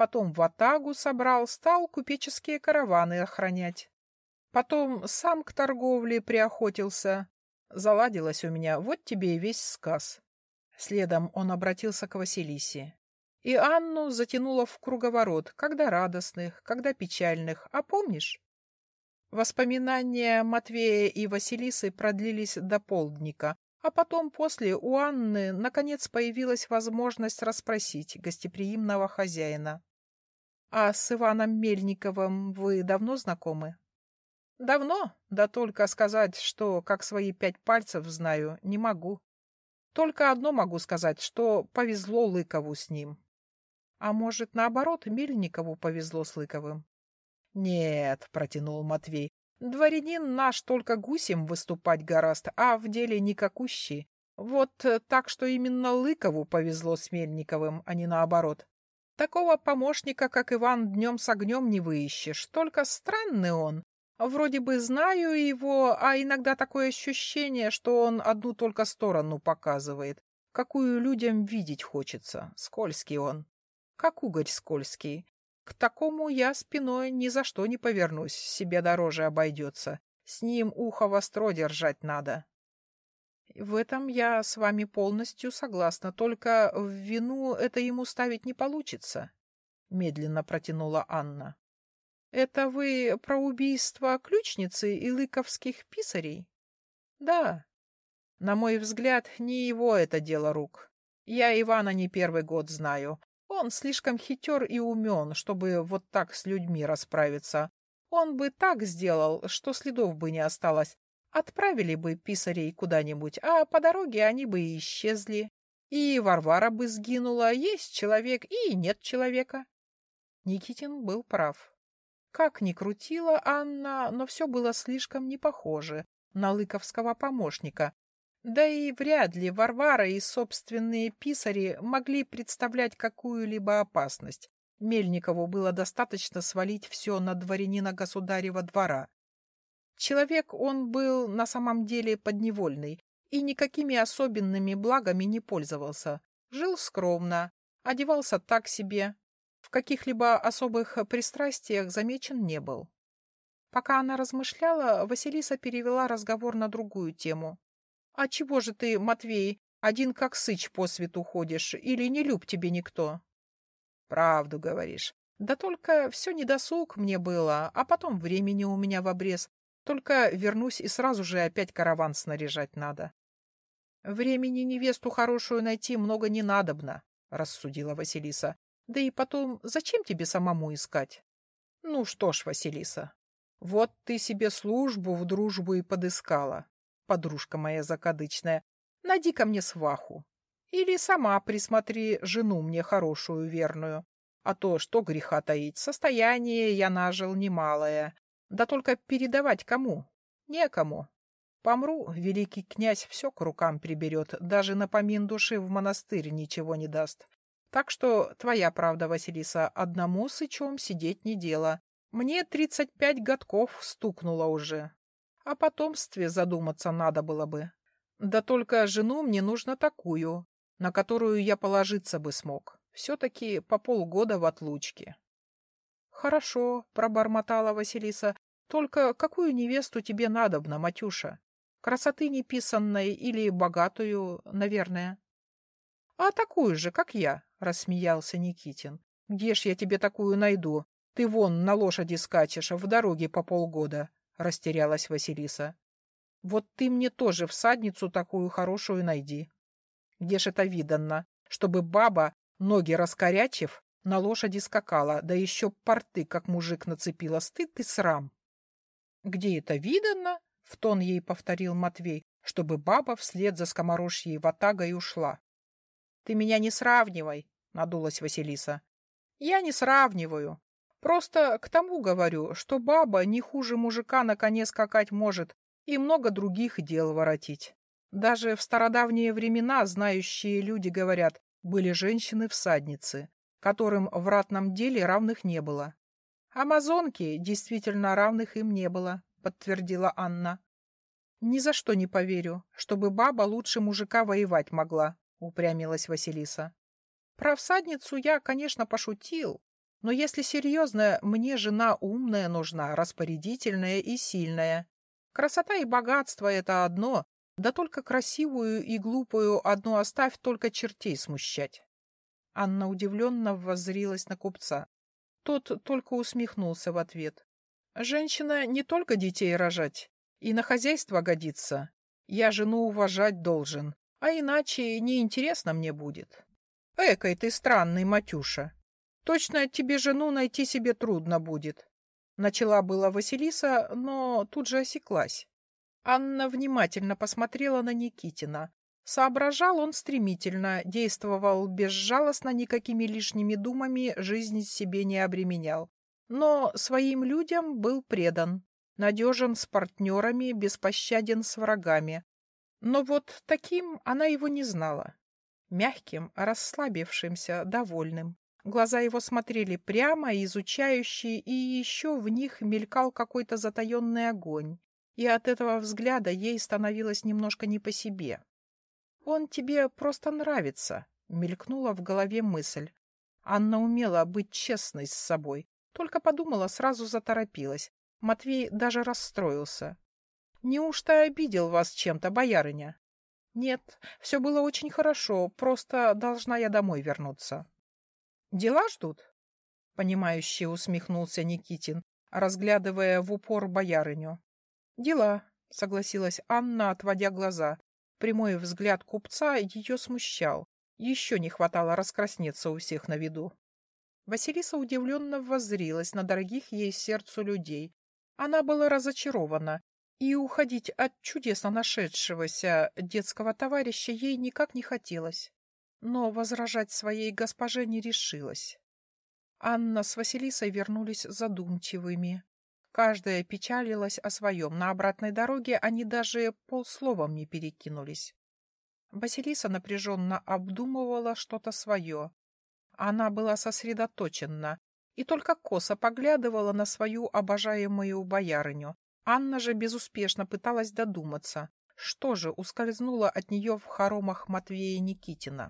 потом в Атагу собрал, стал купеческие караваны охранять. Потом сам к торговле приохотился. Заладилось у меня, вот тебе и весь сказ. Следом он обратился к Василисе. И Анну затянуло в круговорот, когда радостных, когда печальных. А помнишь? Воспоминания Матвея и Василисы продлились до полдника, а потом после у Анны наконец появилась возможность расспросить гостеприимного хозяина. — А с Иваном Мельниковым вы давно знакомы? — Давно, да только сказать, что как свои пять пальцев знаю, не могу. Только одно могу сказать, что повезло Лыкову с ним. А может, наоборот, Мельникову повезло с Лыковым? — Нет, — протянул Матвей, — дворянин наш только гусем выступать гораст, а в деле никакущий. Вот так, что именно Лыкову повезло с Мельниковым, а не наоборот. Такого помощника, как Иван, днем с огнем не выищешь, только странный он. Вроде бы знаю его, а иногда такое ощущение, что он одну только сторону показывает, какую людям видеть хочется. Скользкий он как угорь скользкий. К такому я спиной ни за что не повернусь, себе дороже обойдется. С ним ухо востро держать надо. В этом я с вами полностью согласна, только в вину это ему ставить не получится, — медленно протянула Анна. — Это вы про убийство ключницы и лыковских писарей? — Да. На мой взгляд, не его это дело рук. Я Ивана не первый год знаю, он слишком хитер и умен, чтобы вот так с людьми расправиться. Он бы так сделал, что следов бы не осталось. Отправили бы писарей куда-нибудь, а по дороге они бы исчезли. И Варвара бы сгинула, есть человек и нет человека. Никитин был прав. Как ни крутила Анна, но все было слишком не похоже на лыковского помощника, да и вряд ли Варвара и собственные писари могли представлять какую-либо опасность. Мельникову было достаточно свалить все на дворянина государева двора. Человек он был на самом деле подневольный и никакими особенными благами не пользовался. Жил скромно, одевался так себе, в каких-либо особых пристрастиях замечен не был. Пока она размышляла, Василиса перевела разговор на другую тему. А чего же ты, Матвей, один как сыч по свету ходишь, или не люб тебе никто? Правду говоришь. Да только все недосуг мне было, а потом времени у меня в обрез. Только вернусь и сразу же опять караван снаряжать надо. Времени невесту хорошую найти много не надобно, рассудила Василиса. Да и потом, зачем тебе самому искать? Ну что ж, Василиса, вот ты себе службу в дружбу и подыскала подружка моя закадычная, найди ко мне сваху. Или сама присмотри жену мне хорошую, верную. А то, что греха таить, состояние я нажил немалое. Да только передавать кому? Некому. Помру, великий князь все к рукам приберет, даже на помин души в монастырь ничего не даст. Так что твоя правда, Василиса, одному сычом сидеть не дело. Мне тридцать пять годков стукнуло уже. О потомстве задуматься надо было бы. Да только жену мне нужно такую, на которую я положиться бы смог. Все-таки по полгода в отлучке. — Хорошо, — пробормотала Василиса. — Только какую невесту тебе надобно, Матюша? Красоты неписанной или богатую, наверное? — А такую же, как я, — рассмеялся Никитин. — Где ж я тебе такую найду? Ты вон на лошади скачешь в дороге по полгода растерялась Василиса. Вот ты мне тоже всадницу такую хорошую найди. Где ж это видано, чтобы баба, ноги раскорячив, на лошади скакала, да еще порты, как мужик нацепила, стыд и срам. — Где это видано? — в тон ей повторил Матвей, чтобы баба вслед за скоморожьей ватагой ушла. — Ты меня не сравнивай, — надулась Василиса. — Я не сравниваю. Просто к тому говорю, что баба не хуже мужика на коне скакать может и много других дел воротить. Даже в стародавние времена знающие люди говорят, были женщины-всадницы, которым в ратном деле равных не было. Амазонки действительно равных им не было, подтвердила Анна. Ни за что не поверю, чтобы баба лучше мужика воевать могла, упрямилась Василиса. Про всадницу я, конечно, пошутил, Но если серьезно, мне жена умная нужна, распорядительная и сильная. Красота и богатство — это одно, да только красивую и глупую одну оставь, только чертей смущать. Анна удивленно воззрилась на купца. Тот только усмехнулся в ответ. Женщина не только детей рожать, и на хозяйство годится. Я жену уважать должен, а иначе неинтересно мне будет. Экой ты странный, Матюша. Точно тебе жену найти себе трудно будет. Начала была Василиса, но тут же осеклась. Анна внимательно посмотрела на Никитина. Соображал он стремительно, действовал безжалостно, никакими лишними думами жизнь себе не обременял. Но своим людям был предан, надежен с партнерами, беспощаден с врагами. Но вот таким она его не знала. Мягким, расслабившимся, довольным. Глаза его смотрели прямо, изучающие, и еще в них мелькал какой-то затаенный огонь. И от этого взгляда ей становилось немножко не по себе. «Он тебе просто нравится», — мелькнула в голове мысль. Анна умела быть честной с собой, только подумала, сразу заторопилась. Матвей даже расстроился. «Неужто обидел вас чем-то, боярыня?» «Нет, все было очень хорошо, просто должна я домой вернуться». Дела ждут? Понимающе усмехнулся Никитин, разглядывая в упор боярыню. Дела, согласилась Анна, отводя глаза. Прямой взгляд купца ее смущал. Еще не хватало раскраснеться у всех на виду. Василиса удивленно воззрилась на дорогих ей сердцу людей. Она была разочарована, и уходить от чудесно нашедшегося детского товарища ей никак не хотелось но возражать своей госпоже не решилась. Анна с Василисой вернулись задумчивыми. Каждая печалилась о своем. На обратной дороге они даже полсловом не перекинулись. Василиса напряженно обдумывала что-то свое. Она была сосредоточена и только косо поглядывала на свою обожаемую боярыню. Анна же безуспешно пыталась додуматься, что же ускользнуло от нее в хоромах Матвея Никитина.